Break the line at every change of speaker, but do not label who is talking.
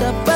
The.